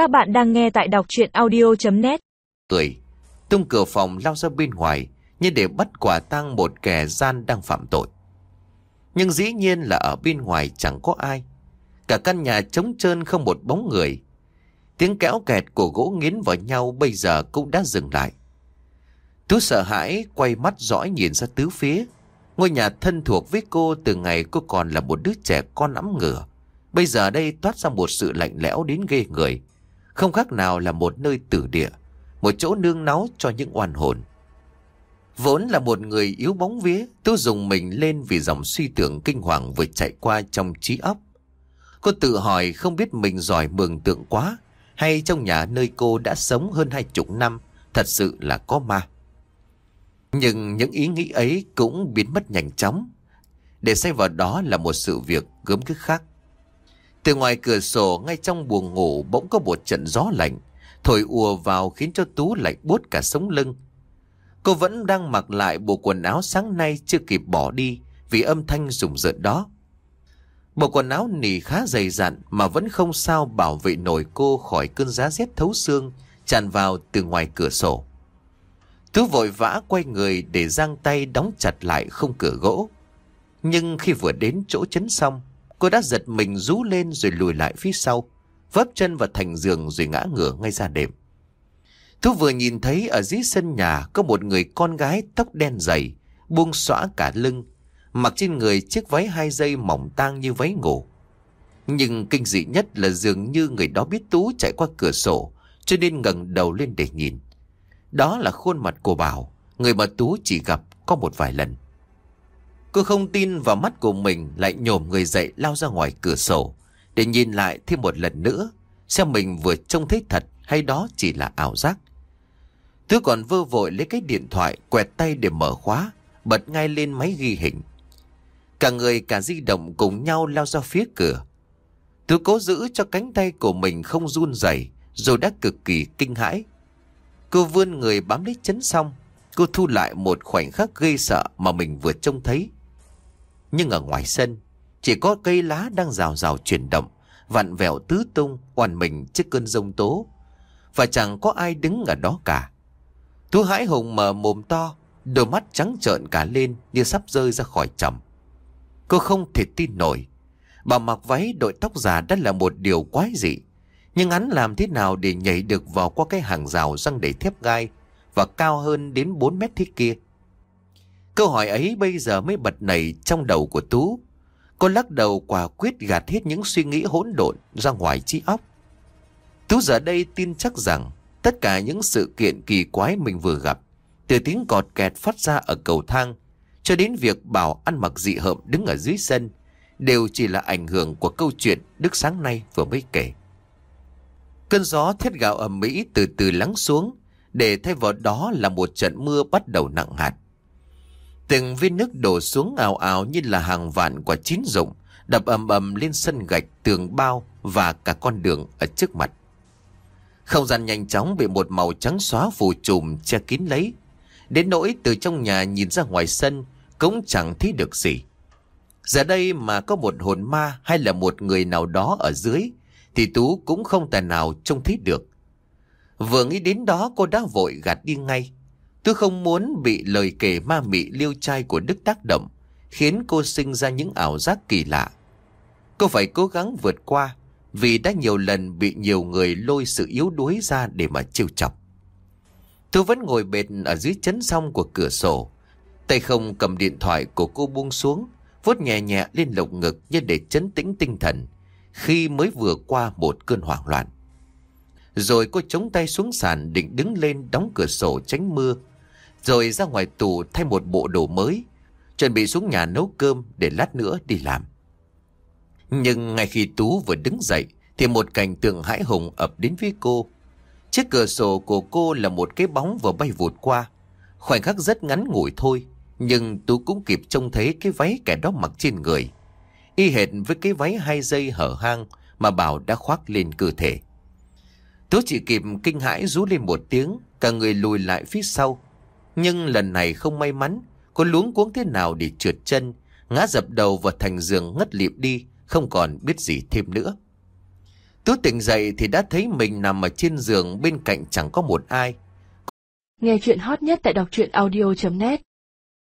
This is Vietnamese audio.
Các bạn đang nghe tại đọc chuyện audio.net Cười, tung cửa phòng lao ra bên ngoài như để bắt quả tang một kẻ gian đang phạm tội. Nhưng dĩ nhiên là ở bên ngoài chẳng có ai. Cả căn nhà trống trơn không một bóng người. Tiếng kéo kẹt của gỗ nghiến vào nhau bây giờ cũng đã dừng lại. Tú sợ hãi quay mắt dõi nhìn ra tứ phía. Ngôi nhà thân thuộc với cô từ ngày cô còn là một đứa trẻ con ấm ngửa. Bây giờ đây toát ra một sự lạnh lẽo đến ghê người. Không khác nào là một nơi tử địa. Một chỗ nương náu cho những oan hồn. Vốn là một người yếu bóng vía, Tôi dùng mình lên vì dòng suy tưởng kinh hoàng vừa chạy qua trong trí óc. Cô tự hỏi không biết mình giỏi mường tượng quá, hay trong nhà nơi cô đã sống hơn hai chục năm, thật sự là có ma. Nhưng những ý nghĩ ấy cũng biến mất nhanh chóng. Để say vào đó là một sự việc gớm cứ khác. Từ ngoài cửa sổ ngay trong buồng ngủ bỗng có một trận gió lạnh, thổi ùa vào khiến cho Tú lạnh buốt cả sống lưng. Cô vẫn đang mặc lại bộ quần áo sáng nay chưa kịp bỏ đi vì âm thanh rùng rợn đó. Bộ quần áo nỉ khá dày dặn mà vẫn không sao bảo vệ nổi cô khỏi cơn giá rét thấu xương tràn vào từ ngoài cửa sổ. Tú vội vã quay người để giang tay đóng chặt lại không cửa gỗ. Nhưng khi vừa đến chỗ chấn xong, cô đã giật mình rú lên rồi lùi lại phía sau, vấp chân vào thành giường rồi ngã ngửa ngay ra đệm. Thu vừa nhìn thấy ở dưới sân nhà có một người con gái tóc đen dày, buông xõa cả lưng, mặc trên người chiếc váy hai dây mỏng tang như váy ngủ. Nhưng kinh dị nhất là dường như người đó biết Tú chạy qua cửa sổ, cho nên ngẩng đầu lên để nhìn. Đó là khuôn mặt của Bảo, người mà Tú chỉ gặp có một vài lần. Cô không tin vào mắt của mình lại nhổm người dậy lao ra ngoài cửa sổ để nhìn lại thêm một lần nữa xem mình vừa trông thấy thật hay đó chỉ là ảo giác. thứ còn vơ vội lấy cái điện thoại quẹt tay để mở khóa bật ngay lên máy ghi hình. Cả người cả di động cùng nhau lao ra phía cửa. thứ cố giữ cho cánh tay của mình không run rẩy rồi đã cực kỳ kinh hãi. Cô vươn người bám lấy chấn xong, cô thu lại một khoảnh khắc gây sợ mà mình vừa trông thấy. Nhưng ở ngoài sân, chỉ có cây lá đang rào rào chuyển động, vặn vẹo tứ tung, oàn mình trước cơn rông tố. Và chẳng có ai đứng ở đó cả. Thú hãi hùng mở mồm to, đôi mắt trắng trợn cả lên như sắp rơi ra khỏi chầm. Cô không thể tin nổi. Bà mặc váy đội tóc già đã là một điều quái dị. Nhưng hắn làm thế nào để nhảy được vào qua cái hàng rào răng đầy thép gai và cao hơn đến 4 mét thế kia? Câu hỏi ấy bây giờ mới bật nảy trong đầu của Tú. Cô lắc đầu quả quyết gạt hết những suy nghĩ hỗn độn ra ngoài trí óc. Tú giờ đây tin chắc rằng tất cả những sự kiện kỳ quái mình vừa gặp, từ tiếng cọt kẹt phát ra ở cầu thang, cho đến việc Bảo ăn mặc dị hợm đứng ở dưới sân, đều chỉ là ảnh hưởng của câu chuyện Đức sáng nay vừa mới kể. Cơn gió thiết gạo ở mỹ từ từ lắng xuống, để thay vào đó là một trận mưa bắt đầu nặng hạt. Từng viên nước đổ xuống ào ào như là hàng vạn quả chín rụng, đập ầm ầm lên sân gạch, tường bao và cả con đường ở trước mặt. Không gian nhanh chóng bị một màu trắng xóa phủ trùm che kín lấy. Đến nỗi từ trong nhà nhìn ra ngoài sân cũng chẳng thấy được gì. Giờ đây mà có một hồn ma hay là một người nào đó ở dưới thì Tú cũng không tài nào trông thấy được. Vừa nghĩ đến đó cô đã vội gạt đi ngay. Tôi không muốn bị lời kể ma mị liêu trai của Đức tác động, khiến cô sinh ra những ảo giác kỳ lạ. Cô phải cố gắng vượt qua, vì đã nhiều lần bị nhiều người lôi sự yếu đuối ra để mà trêu chọc. Tôi vẫn ngồi bệt ở dưới chấn song của cửa sổ, tay không cầm điện thoại của cô buông xuống, vuốt nhẹ nhẹ lên lồng ngực như để chấn tĩnh tinh thần, khi mới vừa qua một cơn hoảng loạn. Rồi cô chống tay xuống sàn định đứng lên đóng cửa sổ tránh mưa, rồi ra ngoài tù thay một bộ đồ mới, chuẩn bị xuống nhà nấu cơm để lát nữa đi làm. Nhưng ngay khi Tú vừa đứng dậy, thì một cảnh tượng hãi hùng ập đến với cô. Chiếc cửa sổ của cô là một cái bóng vừa bay vụt qua. Khoảnh khắc rất ngắn ngủi thôi, nhưng Tú cũng kịp trông thấy cái váy kẻ đó mặc trên người y hệt với cái váy hai dây hở hang mà Bảo đã khoác lên cơ thể. Tú chỉ kịp kinh hãi rú lên một tiếng, cả người lùi lại phía sau. Nhưng lần này không may mắn, cô luống cuống thế nào để trượt chân, ngã dập đầu vào thành giường ngất liệm đi, không còn biết gì thêm nữa. Tú tỉnh dậy thì đã thấy mình nằm ở trên giường bên cạnh chẳng có một ai. Nghe chuyện hot nhất tại đọc truyện audio.net